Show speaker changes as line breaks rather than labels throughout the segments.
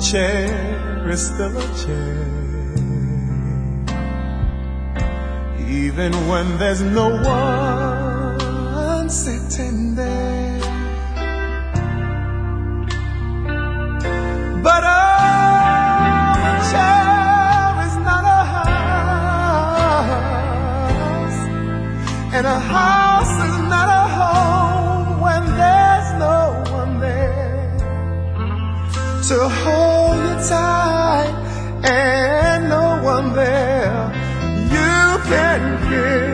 chair is still a chair. Even when there's no one sitting there. But a chair is not a house, and a house is not a home when there's to hold you tight and no one there you can kiss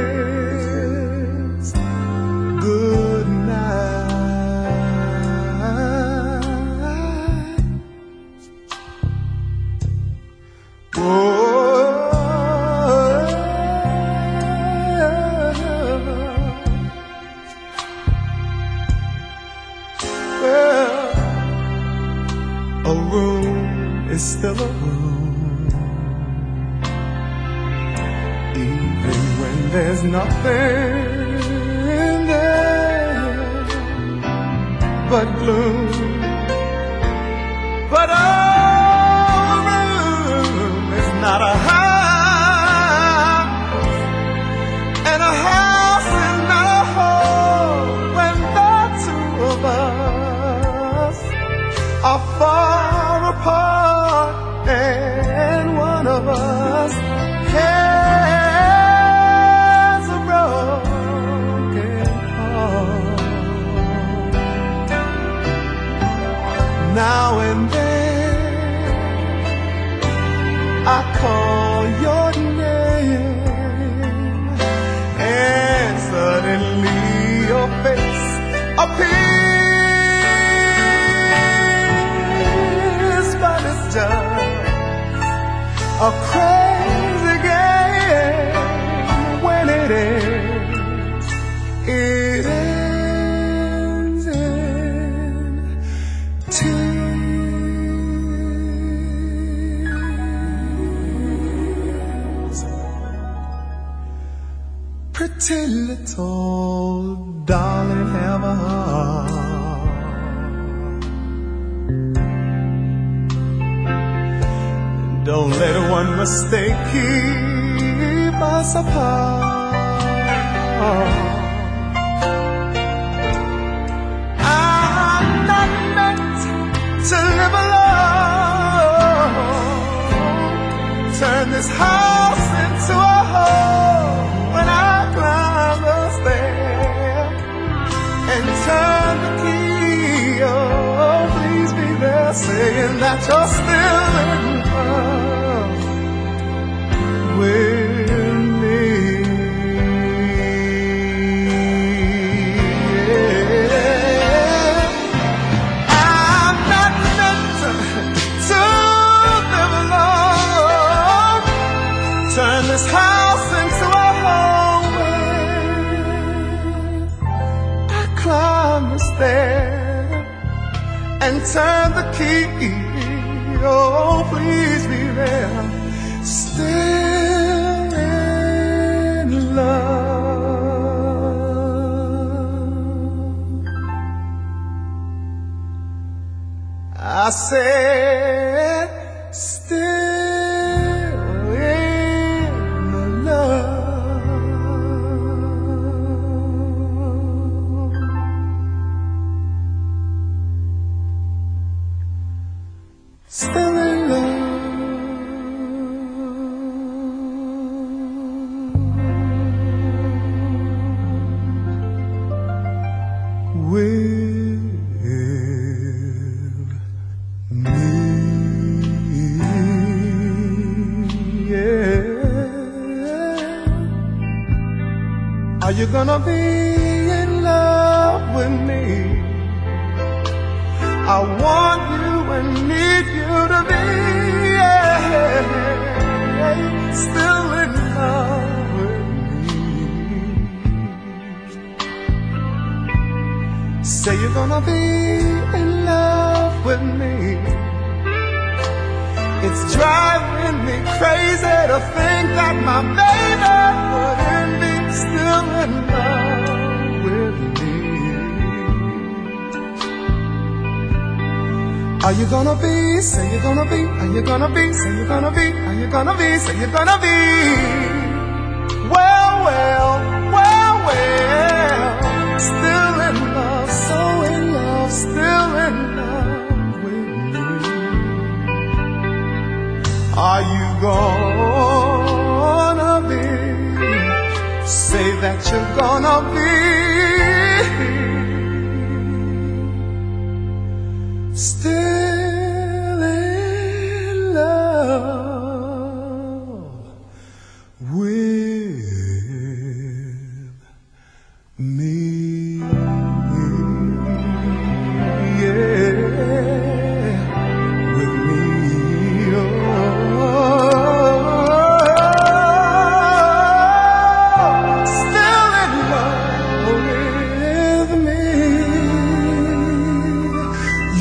there's nothing there but gloom. But a room is not a house, and a house is not a home when the two of us are far apart, Now and then. I call your name, and suddenly your face appears, Pretty little darling, have a heart. Don't let one mistake keep us apart. This house into a home. I climb the stair and turn the key. Oh, please be there. Still in love. I said, still Still in. Yeah. Are you gonna be in love with me? I want Say you're gonna be in love with me. It's driving me crazy to think that my baby wouldn't be still in love with me. Are you gonna be? Say you're gonna be. Are you gonna be? Say you're gonna be. Are you gonna be? Say you're gonna be. Well, gonna be? Say that you're gonna be.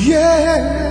Yeah.